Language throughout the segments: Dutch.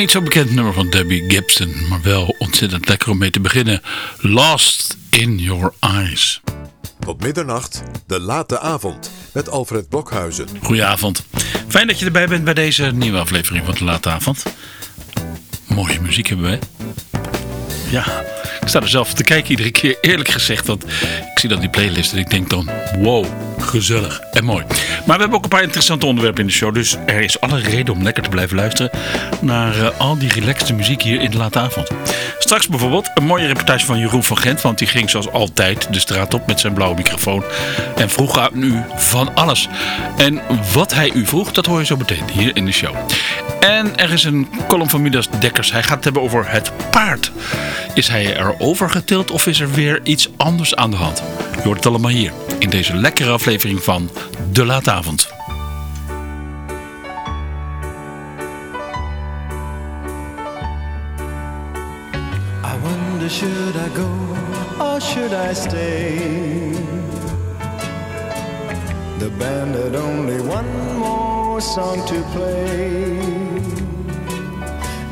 niet zo bekend nummer van Debbie Gibson, maar wel ontzettend lekker om mee te beginnen. Lost in Your Eyes. Tot middernacht, de late avond, met Alfred Blokhuizen. Goedenavond. Fijn dat je erbij bent bij deze nieuwe aflevering van de late avond. Mooie muziek hebben wij. Ja, ik sta er zelf te kijken iedere keer, eerlijk gezegd. Want ik zie dan die playlist en ik denk dan, wow, gezellig en mooi. Maar we hebben ook een paar interessante onderwerpen in de show. Dus er is alle reden om lekker te blijven luisteren naar uh, al die relaxte muziek hier in de late avond. Straks bijvoorbeeld een mooie reportage van Jeroen van Gent. Want die ging zoals altijd de straat op met zijn blauwe microfoon. En vroeg aan u van alles. En wat hij u vroeg, dat hoor je zo meteen hier in de show. En er is een column van Midas Dekkers. Hij gaat het hebben over het paard. Is hij er overgetild of is er weer iets anders aan de hand? Je hoort het allemaal hier in deze lekkere aflevering van De Laatavond. I wonder should I go or should I stay? The band had only one more song to play.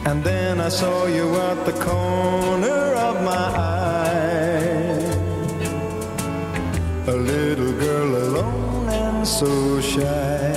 And then I saw you at the corner of my eye. So shy.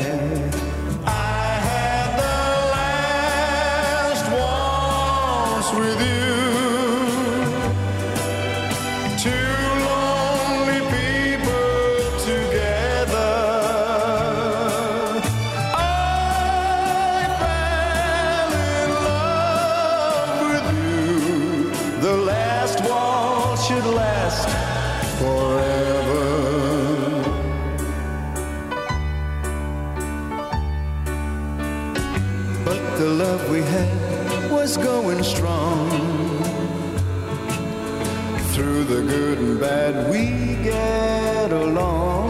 through the good and bad, we get along.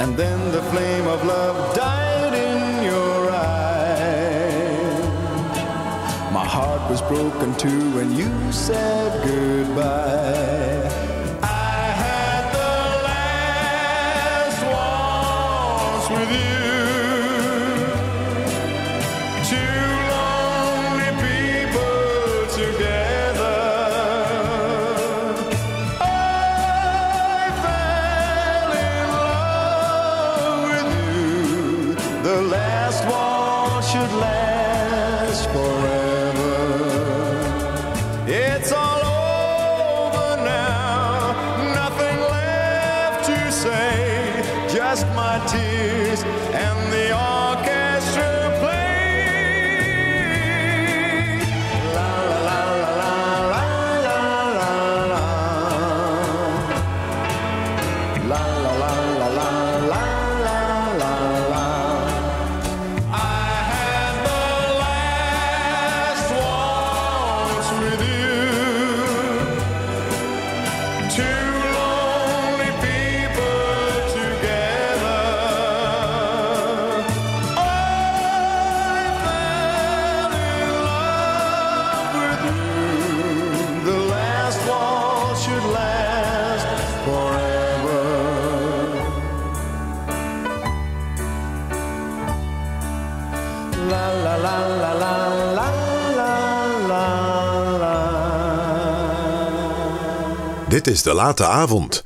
And then the flame of love died in your eyes. My heart was broken too when you said goodbye. Het is de late avond.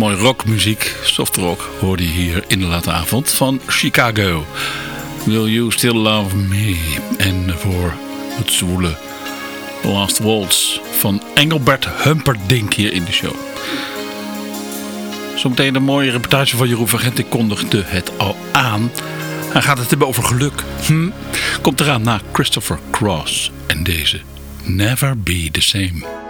Mooi rockmuziek, soft rock, hoorde je hier in de late avond van Chicago. Will You Still Love Me? En voor het zwoele Last Waltz van Engelbert Humperdinck hier in de show. Zometeen een mooie reportage van Jeroen van. Ik kondigde het al aan. Hij gaat het hebben over geluk. Hm? Komt eraan na Christopher Cross en deze Never Be The Same.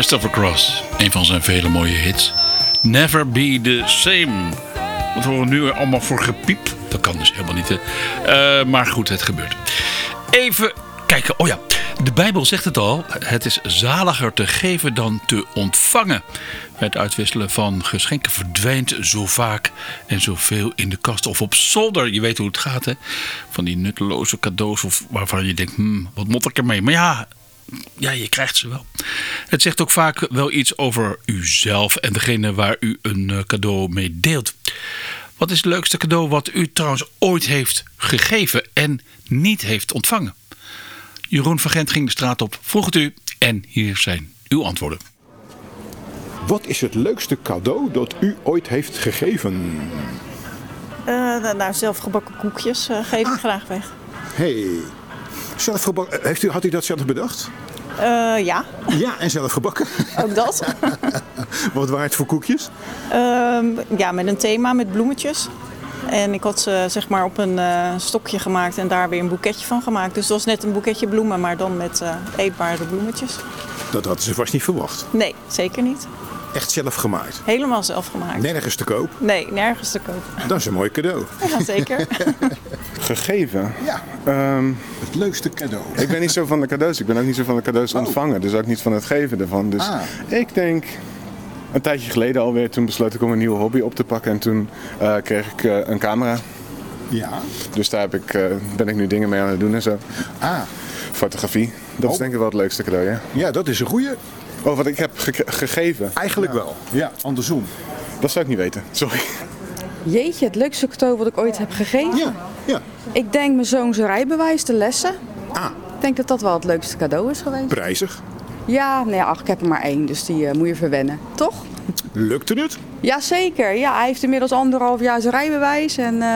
Christopher Cross, een van zijn vele mooie hits. Never Be The Same. Wat horen we nu allemaal voor gepiep? Dat kan dus helemaal niet. Uh, maar goed, het gebeurt. Even kijken. Oh ja, De Bijbel zegt het al, het is zaliger te geven dan te ontvangen. Het uitwisselen van geschenken verdwijnt zo vaak en zoveel in de kast of op zolder. Je weet hoe het gaat, hè? Van die nutteloze cadeaus of waarvan je denkt, hmm, wat moet ik ermee? Maar ja, ja, je krijgt ze wel. Het zegt ook vaak wel iets over uzelf en degene waar u een eh, cadeau mee deelt. Wat is het leukste cadeau wat u trouwens ooit heeft gegeven en niet heeft ontvangen? Jeroen van Gent ging de straat op, vroeg het u en hier zijn uw antwoorden. Wat is het leukste cadeau dat u ooit heeft gegeven? Eh, nou, zelfgebakken koekjes eh, geef ik graag weg. Hey, zelf gebakken. Heeft u, had u dat zelf bedacht? Eh, ja, Ja, en zelf gebakken. ook dat. Wat waren het voor koekjes? Ehm, ja, met een thema met bloemetjes. En ik had ze zeg maar op een eh, stokje gemaakt en daar weer een boeketje van gemaakt. Dus het was net een boeketje bloemen, maar dan met eh, eetbare bloemetjes. Dat hadden ze vast niet verwacht. Nee, zeker niet. Echt zelf gemaakt. Helemaal zelf gemaakt. Nergens te koop. Nee, nergens te kopen. Dat is een mooi cadeau. Ja, zeker. Gegeven? Ja, Ehm, het leukste cadeau. ik ben niet zo van de cadeaus. Ik ben ook niet zo van de cadeaus ontvangen. Dus ook niet van het geven ervan. Dus Ah. ik denk een tijdje geleden alweer. Toen besloot ik om een nieuwe hobby op te pakken. En toen eh, kreeg ik eh, een camera. Ja. Dus daar heb ik, eh, ben ik nu dingen mee aan het doen en zo. Ah, Fotografie. Dat is Oh. denk ik wel het leukste cadeau, ja. ja, dat is een goeie. Oh, wat ik heb ge- gegeven. Eigenlijk wel. Ja, andersom. Dat zou ik niet weten. Sorry. Jeetje, het leukste cadeau wat ik ooit heb gegeven. Ja, ja. Ik denk mijn zoon zijn rijbewijs, de lessen. Ah, Ik denk dat dat wel het leukste cadeau is geweest. prijzig. Ja, nee, ach, ik heb er maar één, dus die eh, moet je verwennen. Toch? Lukte het? Jazeker. Ja, hij heeft inmiddels anderhalf jaar zijn rijbewijs en eh,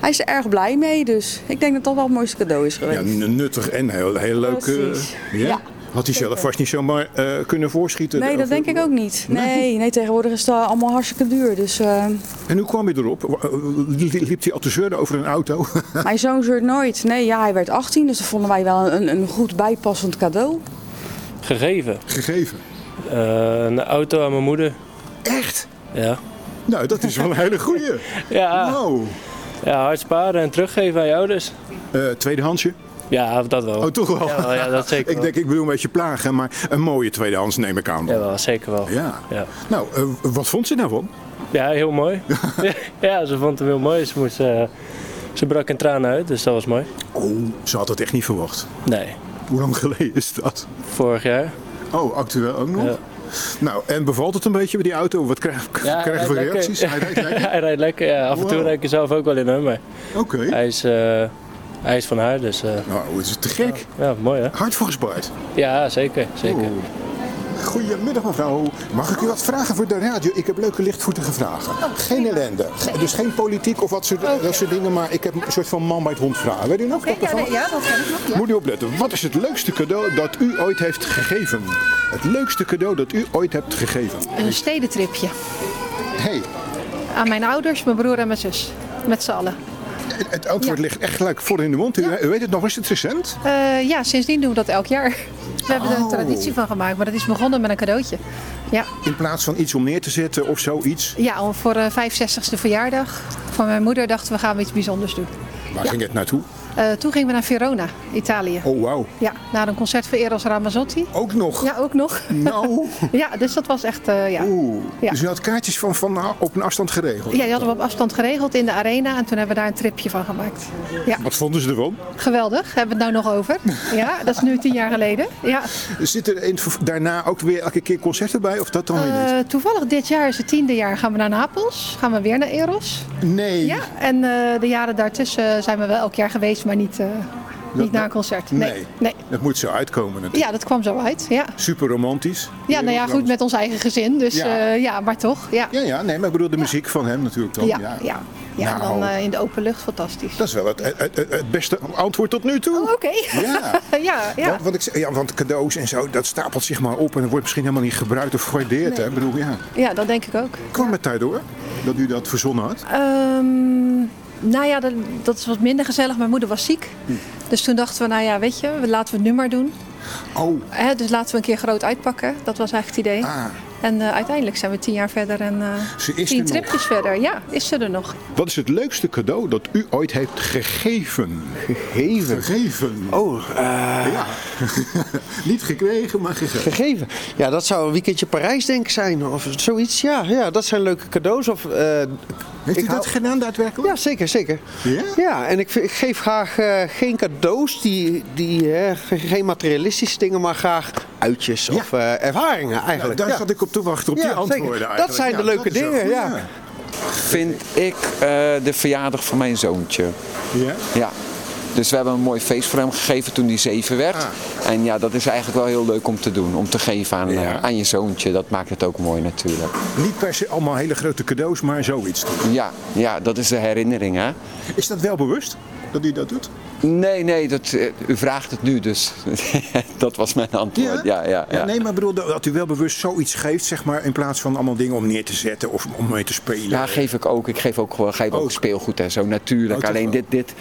hij is er erg blij mee. Dus ik denk dat dat wel het mooiste cadeau is Ja, geweest. n- nuttig en heel, heel leuk. eh, ja. Had hij zelf vast niet zomaar eh, kunnen voorschieten? Nee, dat Of- denk ik ook niet. Nee, nee tegenwoordig is het eh, allemaal hartstikke duur. Dus eh, En hoe kwam je erop? Eh, Liep hij al te zeuren over een auto? mijn zoon zeurt nooit. Nee, ja, hij werd 18, dus dat vonden wij wel een, een goed bijpassend cadeau. Gegeven. Gegeven. Eh, een auto aan mijn moeder. Echt? Ja. Nou, dat is wel een hele goeie. Ja, Nou, ja, hard sparen en teruggeven aan je ouders. eh, tweedehandsje? Ja, dat wel. Oh, toch wel? Ja, ja, dat zeker ik wel. denk, ik bedoel een beetje plagen, maar een mooie tweedehands neem ik aan. Ja, wel, zeker wel. Ja. Ja, Nou, eh, wat vond ze daarvan? ja heel mooi. ja, ze vond hem heel mooi. Ze, moest, eh, ze brak in tranen uit, dus dat was mooi. Oh, ze had het echt niet verwacht. Nee, Hoe lang geleden is dat? vorig jaar. Oh, actueel ook nog? Ja. Nou, en bevalt het een beetje met die auto? Wat krijg, Ja, krijg je voor reacties? Hij rijdt lekker? hij rijdt lekker. Ja, af en toe Wow. rijd ik er zelf ook wel in hem, maar Oké. hij is, eh, hij is van haar, dus eh, Nou, het is te gek. ja, mooi hè? Hard voor gespaard. Ja, zeker. zeker. Oh. Goedemiddag mevrouw. Mag ik u wat vragen voor de radio? Ik heb leuke lichtvoetige vragen. geen ellende. Dus geen politiek of wat soort, dat soort dingen, maar ik heb een soort van man bij het hond vragen. Weet u nog? dat ervan? ja, dat kan ik nog. Ja. Moet u opletten. Wat is het leukste cadeau dat u ooit heeft gegeven? Het leukste cadeau dat u ooit hebt gegeven. Een stedentripje. Hey, Aan mijn ouders, mijn broer en mijn zus. Met z'n allen. Het- antwoord Ja. ligt echt gelijk voor in de mond. U, Ja. u weet het nog, is het recent? Eh, ja, sindsdien doen we dat elk jaar. We hebben er Oh. een traditie van gemaakt, maar dat is begonnen met een cadeautje. Ja, In plaats van iets om neer te zetten of zoiets. ja voor de 65ste verjaardag van mijn moeder dachten we gaan we iets bijzonders doen. Waar ging het naartoe? Eh, toen gingen we naar Verona, Italië. Oh, wauw. Ja, naar een concert van Eros Ramazzotti. Ook nog? Ja, ook nog. Nou, Ja, dus dat was echt, eh, ja. oeh. Ja. Dus u had kaartjes van, van op een afstand geregeld? Ja, die hadden we op afstand geregeld in de arena en toen hebben we daar een tripje van gemaakt. Ja, Wat vonden ze ervan? geweldig. Hebben we het nou nog over? Ja, dat is nu tien jaar geleden. Ja. Zit er in daarna ook weer elke keer concerten bij of dat dan weer Eh, toevallig dit jaar is het tiende jaar gaan we naar Napels. Gaan we weer naar Eros. niet? Nee. Ja, en de jaren daartussen zijn we wel elk jaar geweest, maar niet, eh, niet naar een concert. Nee. Nee. nee. Dat moet zo uitkomen natuurlijk. Ja, dat kwam zo uit. Ja, Super romantisch. ja nou ja, goed met ons eigen gezin. Dus Ja. ja, ja maar toch. Ja, Ja, ja, nee, maar ik bedoel de muziek van hem natuurlijk dan. ja, ja. ja. en Nou. dan eh, in de open lucht, fantastisch. Dat is wel het, het, het- het beste antwoord tot nu toe. Oh, Oké. Ja. ja, ja. Want, want, ik, ja, want cadeaus en zo, dat stapelt zich maar op en dat wordt misschien helemaal niet gebruikt of gewaardeerd. Hè? Ik bedoel, ja. ja, dat denk ik ook. Kwam het daardoor dat u dat verzonnen had? Ehm, nou ja, dat, dat is wat minder gezellig. Mijn moeder was ziek. Hm. Dus toen dachten we, nou ja, weet je, we- laten we het nu maar doen. Oh, Hè, dus laten we een keer groot uitpakken. Dat was eigenlijk het idee. ah. En eh, uiteindelijk zijn we tien jaar verder en eh, Ze is tien er nog. tripjes verder. Ja, is ze er nog. Wat is het leukste cadeau dat u ooit heeft gegeven? Gegeven. Gegeven. Oh, eh, Ja. Niet gekregen, maar gegeven. gegeven. Ja, dat zou een weekendje Parijs denk ik zijn. Of zoiets. Ja, ja dat zijn leuke cadeaus. Of, eh, Heeft u ik dat hou- gedaan daadwerkelijk? Ja, zeker, zeker. Ja? Ja, en ik, ik geef graag eh, geen cadeaus, die, die, eh, ge- geen materialistische dingen, maar graag uitjes Ja. of eh, ervaringen Nou, eigenlijk. daar ja. zat ik op te wachten, op die antwoorden zeker. eigenlijk. Dat zijn Ja, de leuke dingen, ja. vind ik eh, de verjaardag van mijn zoontje. Ja? Ja. Dus we hebben een mooi feest voor hem gegeven toen hij zeven werd. Ah. En ja, dat is eigenlijk wel heel leuk om te doen. Om te geven aan, Ja. eh, aan je zoontje. Dat maakt het ook mooi natuurlijk. Niet per se allemaal hele grote cadeaus, maar zoiets. doen. Ja, ja dat is de herinnering hè. Is dat wel bewust dat u dat doet? Nee, nee, dat, eh, u vraagt het nu dus. dat was mijn antwoord. Ja, ja, ja. nee, maar bedoel dat u wel bewust zoiets geeft, zeg maar, in plaats van allemaal dingen om neer te zetten of om mee te spelen. Ja, geef ik ook. Ik geef ook, gewoon- geef ook Ook. speelgoed en zo, natuurlijk. Oh, Alleen wel? dit, dit,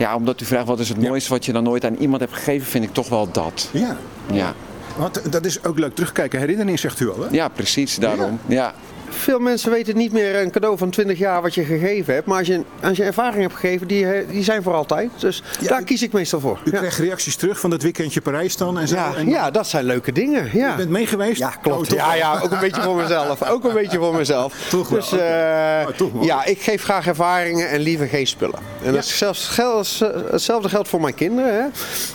ja, omdat u vraagt wat is het mooiste wat je dan nooit aan iemand hebt gegeven, vind ik toch wel dat. Ja. Ja, Want dat is ook leuk terugkijken. Herinnering zegt u al, hè? ja precies, daarom. Ja. Veel mensen weten niet meer een cadeau van 20 jaar wat je gegeven hebt. Maar als je, als je ervaring hebt gegeven, die, eh, die zijn voor altijd. Dus Ja, daar kies ik meestal voor. U Ja. krijgt reacties terug van dat weekendje Parijs dan en zo. Ja, en ja, dat zijn leuke dingen. Ja. U bent mee geweest? Ja, Oh, klopt. toch Ja, ja, ook een beetje voor mezelf. Ook een beetje voor mezelf. Toch wel, Dus eh, Oh, toch wel. ja, ik geef graag ervaringen en liever geen spullen. En dat is zelfs, geldt- hetzelfde geldt voor mijn kinderen.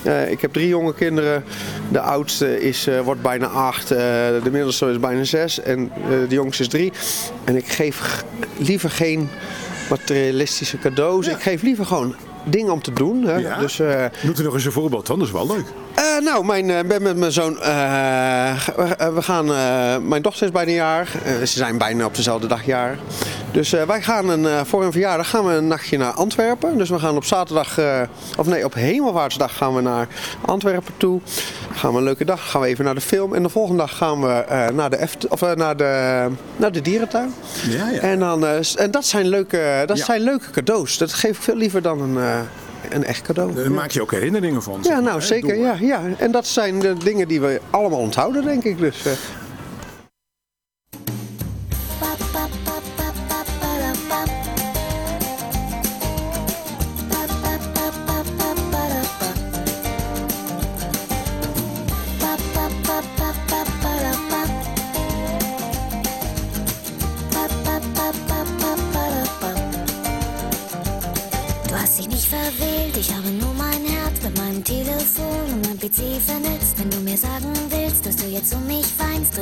Hè. Eh, ik heb drie jonge kinderen. De oudste is, wordt bijna acht. de middelste is bijna zes. En de jongste is drie. En ik geef liever geen materialistische cadeaus. Ja. Ik geef liever gewoon dingen om te doen. Hè. Ja? Dus, eh, Doet u nog eens een voorbeeld dan? Dat is wel leuk. Eh, nou, mijn, eh, ben met mijn zoon. eh, we- gaan. mijn dochter is bijna een jaar. Ze zijn bijna op dezelfde dag jaar. Dus wij gaan een, voor een verjaardag gaan we een nachtje naar Antwerpen. Dus we gaan op zaterdag. of nee, op Hemelvaartsdag gaan we naar Antwerpen toe. Gaan we een leuke dag. Gaan we even naar de film. En de volgende dag gaan we naar, de Eft- of, naar, de, naar de dierentuin. Ja, ja. En, dan, en dat, zijn leuke, dat Ja. zijn leuke cadeaus. Dat geef ik veel liever dan een, een echt cadeau. Daar Ja. maak je ook herinneringen van. Ja, nou zeker. Ja, ja. En dat zijn de dingen die we allemaal onthouden, denk ik. Dus,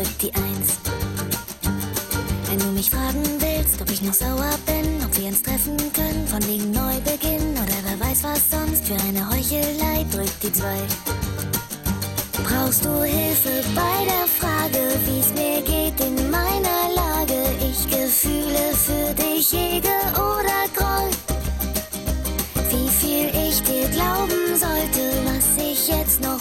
drück die Eins. Wenn du mich fragen willst, ob ich noch sauer bin, ob wir uns treffen können, von wegen Neubeginn oder wer weiß was sonst für eine Heuchelei, drück die Zwei. Brauchst du Hilfe bei der Frage, wie's mir geht in meiner Lage? Ich Gefühle für dich hege oder groll? Wie viel ich dir glauben sollte, was ich jetzt noch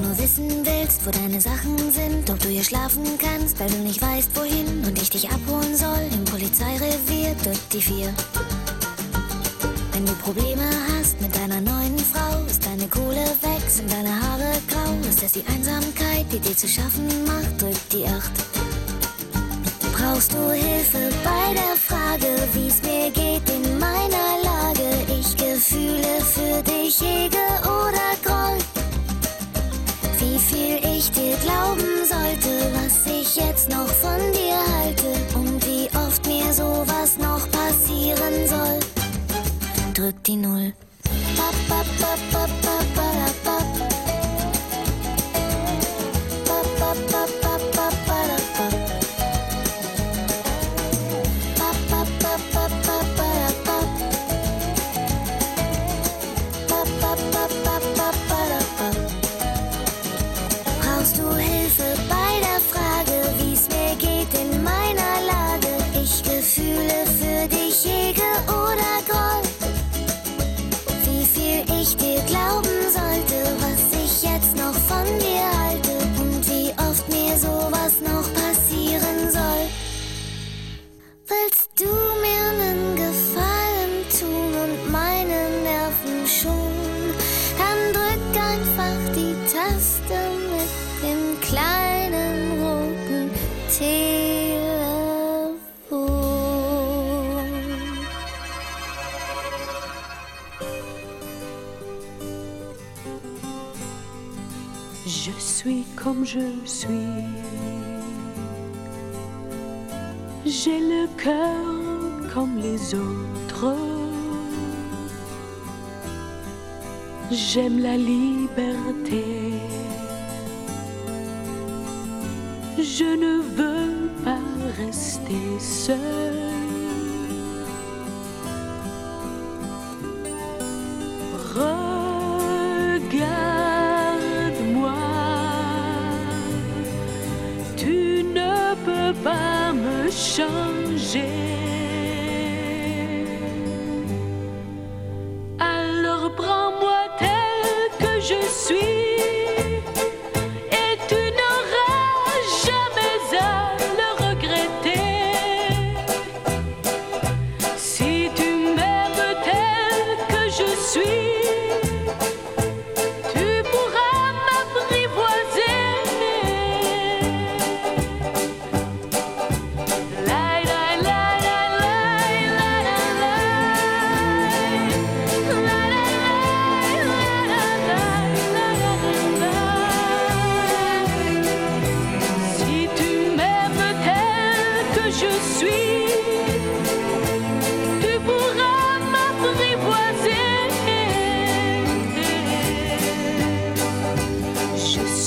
nur wissen willst, wo deine Sachen sind, ob du hier schlafen kannst, weil du nicht weißt, wohin und ich dich abholen soll im Polizeirevier, drück die vier. Wenn du Probleme hast mit deiner neuen Frau, ist deine Kohle weg, sind deine Haare grau, ist es die Einsamkeit, die dir zu schaffen macht, drück die acht. Brauchst du Hilfe bei der Frage, wie's mir geht in meiner Lage? Ich Gefühle für dich hege oder groll? Wie viel ich dir glauben sollte, was ich jetzt noch von dir halte und wie oft mir sowas noch passieren soll. buletinul. Pa, pa, pa, pa, pa, pa, pa, pa. Comme je suis. J'ai le cœur comme les autres. J'aime la liberté. Je ne veux pas rester seul.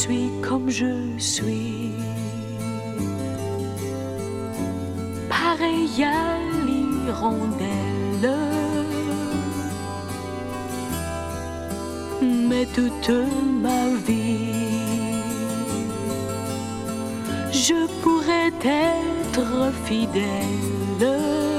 Suis comme je suis, pareil à l'hirondelle. Mais toute ma vie, je pourrais être fidèle.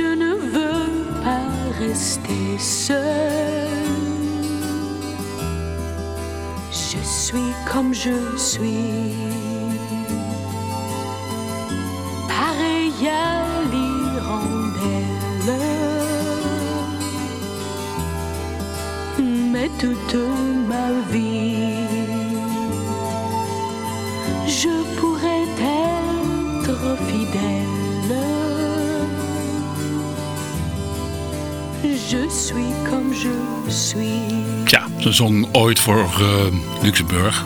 Je ne veux pas rester seul. Je suis comme je suis. Pareil à l'hirondelle. Mais toute ma vie, Je suis comme je suis. Tja, ze zong ooit voor eh, Luxemburg.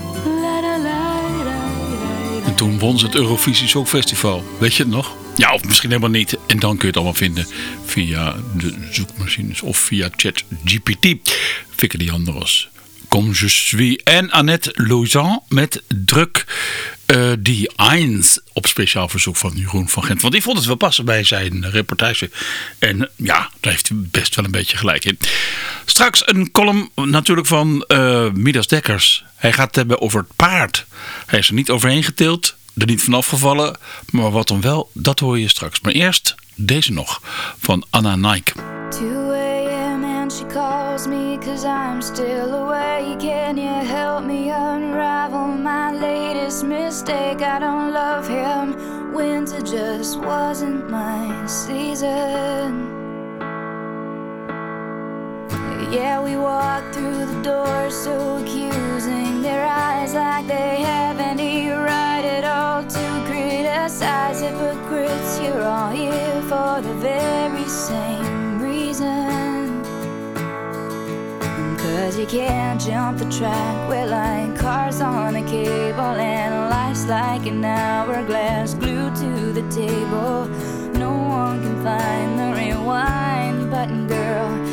En toen won ze het Eurovisie Songfestival. Weet je het nog? Ja, of misschien helemaal niet. En dan kun je het allemaal vinden via de zoekmachines of via ChatGPT. Fikke die Andros. Comme je suis. En Annette Lausanne met druk eh, die Eins op speciaal verzoek van Jeroen van Gent. Want die vond het wel passen bij zijn reportage. En ja, daar heeft hij best wel een beetje gelijk in. Straks een column natuurlijk van eh, Midas Dekkers. Hij gaat het hebben over het paard. Hij is er niet overheen getild, er niet vanaf gevallen. Maar wat dan wel, dat hoor je straks. Maar eerst deze nog van Anna Nike. Calls me cause I'm still awake. Can you help me unravel my latest mistake? I don't love him. winter just wasn't my season. Yeah, we walk through the door so accusing. Their eyes like they have any right at all to criticize hypocrites. You're all here for the very same reason. Cause you can't jump the track. We're like cars on a cable, and life's like an hourglass glued to the table. No one can find the rewind button, girl.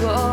The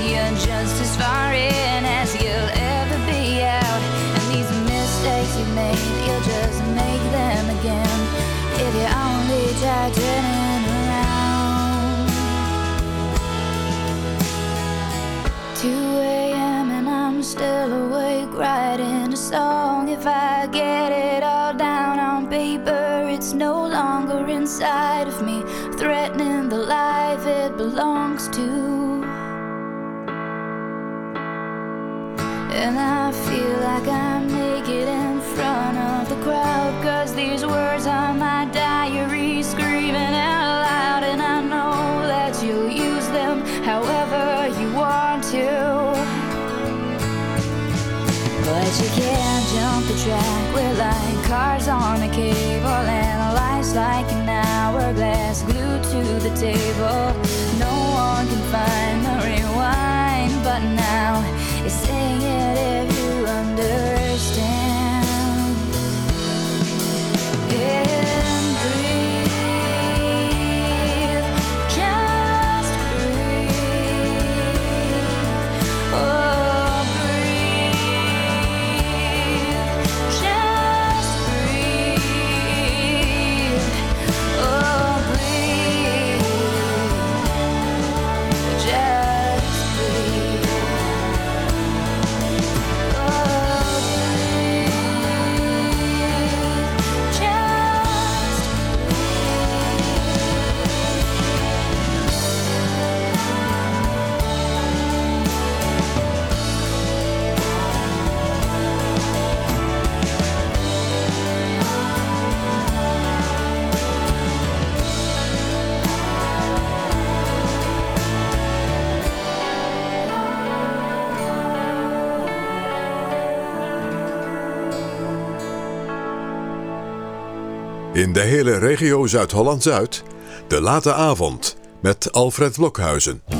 you're just as far in as you'll ever be out. And these mistakes you made, you'll just make them again. If you only try turning around. 2 a.m. and I'm still awake writing a song. If I get it all down on paper, it's no longer inside of me, threatening the life it belongs to. And I feel like I'm naked in front of the crowd. Cause these words are my diary screaming out loud. And I know that you'll use them however you want to. But you can't jump the track. We're like cars on a cable, and life's like an hourglass glued to the table. In de hele regio Zuid-Holland-Zuid, de late avond met Alfred Blokhuizen.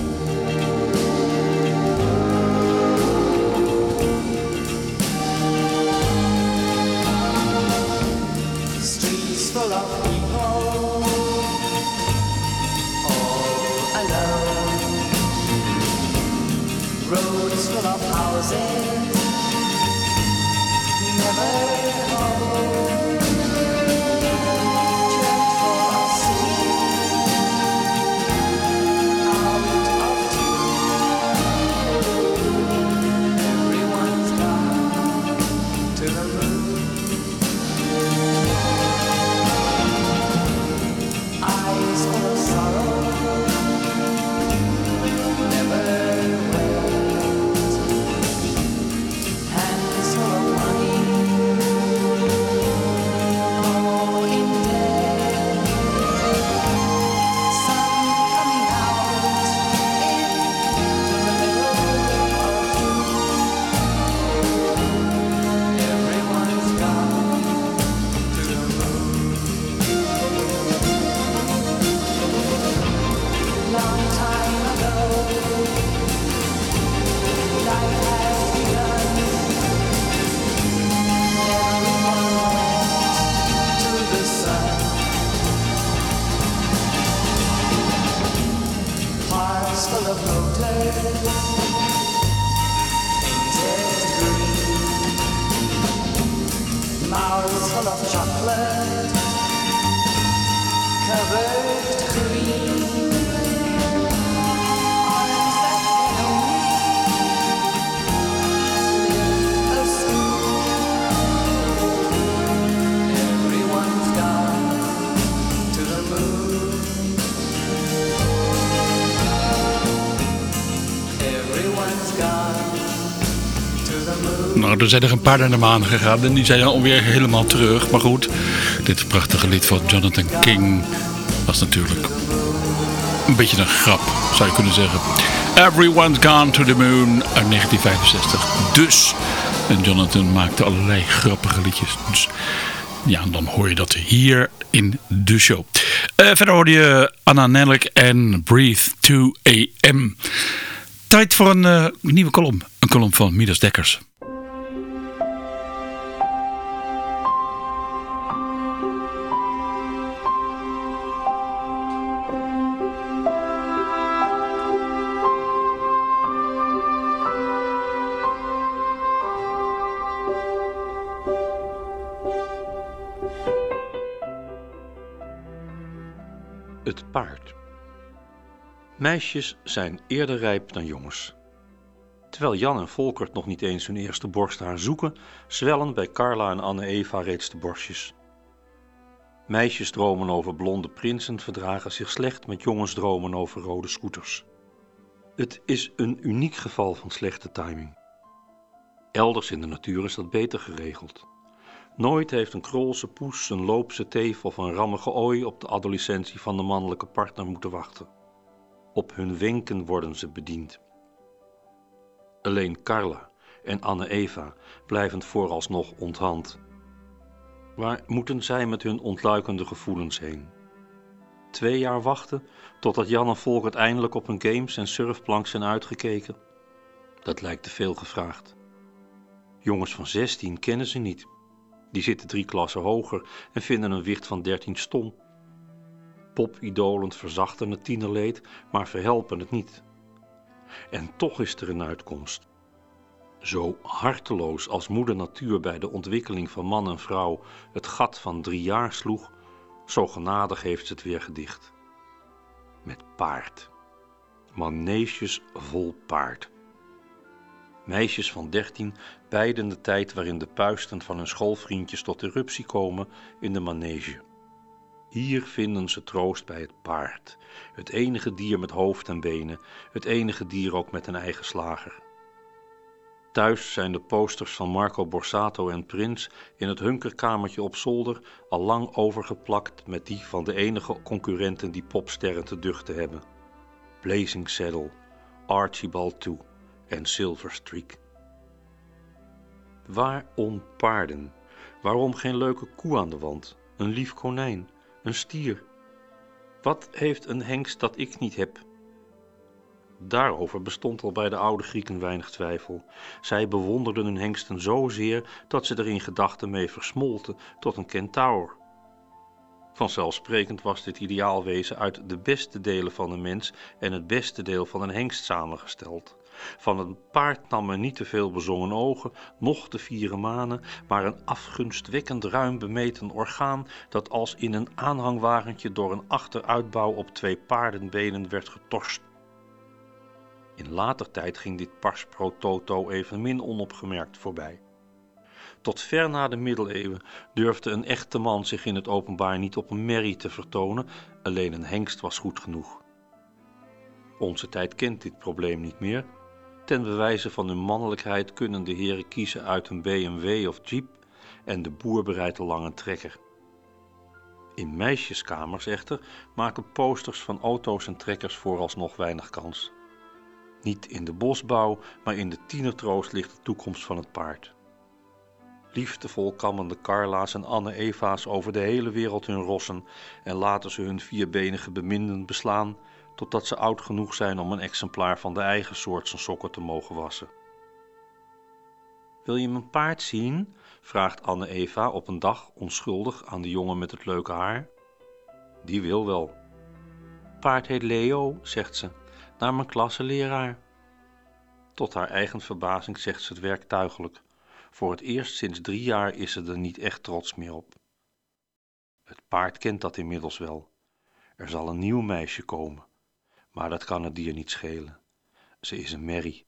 Nou, er zijn er een paar naar de maan gegaan en die zijn alweer helemaal terug. Maar goed, dit prachtige lied van Jonathan King was natuurlijk een beetje een grap, zou je kunnen zeggen. Everyone's Gone to the Moon uit 1965. Dus, en Jonathan maakte allerlei grappige liedjes. Dus ja, dan hoor je dat hier in de show. Eh, verder hoorde je Anna Nellik en Breathe 2 AM. Tijd voor een eh, nieuwe kolom. Een kolom van Midas Dekkers. Paard. Meisjes zijn eerder rijp dan jongens. Terwijl Jan en Volkert nog niet eens hun eerste borsthaar zoeken, zwellen bij Carla en Anne-Eva reeds de borstjes. Meisjes dromen over blonde prinsen verdragen zich slecht met jongens dromen over rode scooters. Het is een uniek geval van slechte timing. Elders in de natuur is dat beter geregeld. Nooit heeft een krolse poes, een loopse teef of een rammige ooi op de adolescentie van de mannelijke partner moeten wachten. Op hun wenken worden ze bediend. Alleen Carla en Anne-Eva blijven vooralsnog onthand. Waar moeten zij met hun ontluikende gevoelens heen? Twee jaar wachten totdat Jan en Volkert eindelijk op hun games en surfplank zijn uitgekeken? Dat lijkt te veel gevraagd. Jongens van 16 kennen ze niet. Die zitten drie klassen hoger en vinden een wicht van 13 stom. Popidolen verzachten het tienerleed, maar verhelpen het niet. En toch is er een uitkomst. Zo harteloos als moeder natuur bij de ontwikkeling van man en vrouw het gat van drie jaar sloeg, zo genadig heeft ze het weer gedicht. Met paard. Maneges vol paard. Meisjes van dertien beiden de tijd waarin de puisten van hun schoolvriendjes tot eruptie komen in de manege. Hier vinden ze troost bij het paard, het enige dier met hoofd en benen, het enige dier ook met een eigen slager. Thuis zijn de posters van Marco Borsato en Prins in het hunkerkamertje op zolder al lang overgeplakt met die van de enige concurrenten die popsterren te duchten hebben. Blazing Saddle, Archibald II en Silver Streak. Waarom paarden? Waarom geen leuke koe aan de wand, een lief konijn, een stier? Wat heeft een hengst dat ik niet heb? Daarover bestond al bij de oude Grieken weinig twijfel. Zij bewonderden hun hengsten zozeer dat ze er in gedachten mee versmolten tot een kentaur. Vanzelfsprekend was dit ideaalwezen uit de beste delen van een mens en het beste deel van een hengst samengesteld. Van een paard nam men niet te veel bezongen ogen, noch de vierde manen, maar een afgunstwekkend ruim bemeten orgaan dat als in een aanhangwagentje door een achteruitbouw op twee paardenbenen werd getorst. In later tijd ging dit pars pro toto evenmin onopgemerkt voorbij. Tot ver na de middeleeuwen durfde een echte man zich in het openbaar niet op een merrie te vertonen, alleen een hengst was goed genoeg. Onze tijd kent dit probleem niet meer. Ten bewijze van hun mannelijkheid kunnen de heren kiezen uit een BMW of Jeep en de boer bereidt een lange trekker. In meisjeskamers echter maken posters van auto's en trekkers vooralsnog weinig kans. Niet in de bosbouw, maar in de tienertroost ligt de toekomst van het paard. Liefdevol kammen de Carla's en Anne-Eva's over de hele wereld hun rossen en laten ze hun vierbenige beminden beslaan totdat ze oud genoeg zijn om een exemplaar van de eigen soort zijn sokken te mogen wassen. Wil je mijn paard zien? vraagt Anne-Eva op een dag onschuldig aan de jongen met het leuke haar. Die wil wel. Paard heet Leo, zegt ze, naar mijn klasseleraar. Tot haar eigen verbazing zegt ze het werktuigelijk. Voor het eerst sinds drie jaar is ze er niet echt trots meer op. Het paard kent dat inmiddels wel. Er zal een nieuw meisje komen, maar dat kan het dier niet schelen. Ze is een merrie.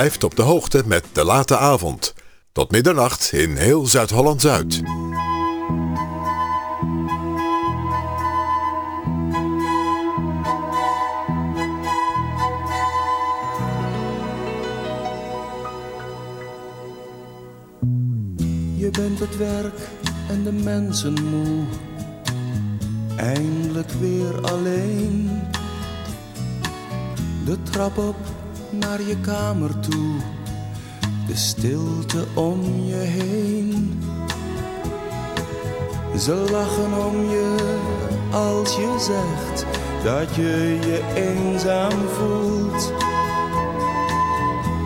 Blijft op de hoogte met De Late Avond. Tot middernacht in heel Zuid-Holland-Zuid. Je bent het werk en de mensen moe. Eindelijk weer alleen. De trap op naar je kamer toe. De stilte om je heen. Ze lachen om je als je zegt dat je je eenzaam voelt.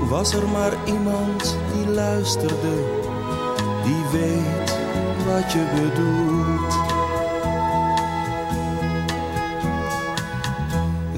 Was er maar iemand die luisterde, die weet wat je bedoelt.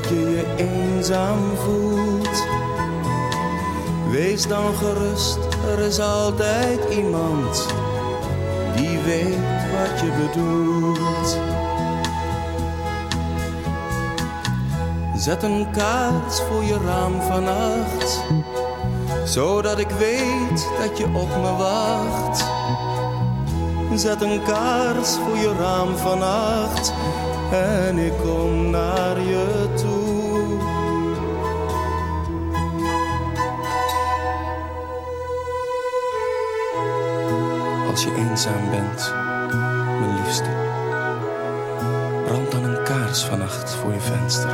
Dat je je eenzaam voelt, wees dan gerust, er is altijd iemand die weet wat je bedoelt. Zet een kaart voor je raam vannacht, zodat ik weet dat je op me wacht. Zet een kaars voor je raam vannacht en ik kom naar je toe. Als je eenzaam bent, mijn liefste, brand dan een kaars vannacht voor je venster.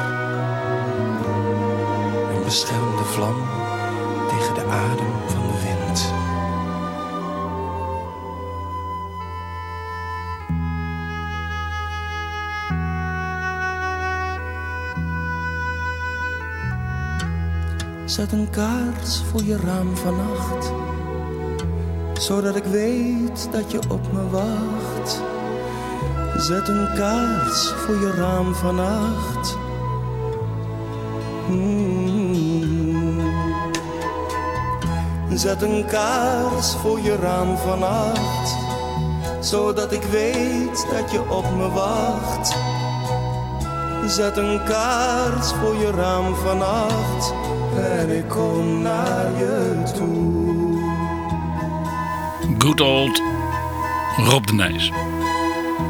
En bescherm de vlam tegen de adem Zet een kaars voor je raam vannacht, zodat ik weet dat je op me wacht. Zet een kaars voor je raam vannacht. Mm. Zet een kaars voor je raam vannacht, zodat ik weet dat je op me wacht. Zet een kaars voor je raam vannacht en ik kom naar je toe. Good old Rob de Nijs.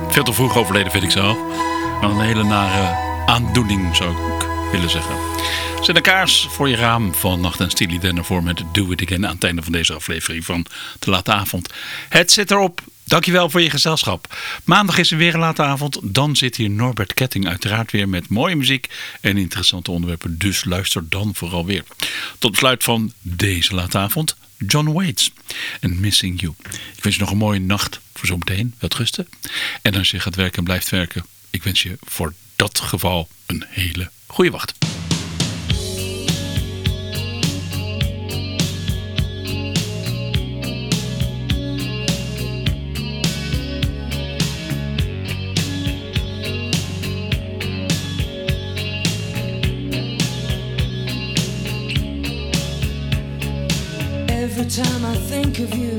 Veel te vroeg overleden vind ik zelf. Maar een hele nare aandoening zou ik willen zeggen. Zet een kaars voor je raam van Nacht en Steely Dan ervoor met Do It Again aan het einde van deze aflevering van De Late Avond. Het zit erop. Dankjewel voor je gezelschap. Maandag is er weer een late avond. Dan zit hier Norbert Ketting uiteraard weer met mooie muziek en interessante onderwerpen. Dus luister dan vooral weer. Tot besluit van deze late avond. John Waits en Missing You. Ik wens je nog een mooie nacht voor zometeen. Wel rusten. En als je gaat werken en blijft werken. Ik wens je voor dat geval een hele goede wacht. Time I think of you,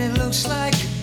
and it looks like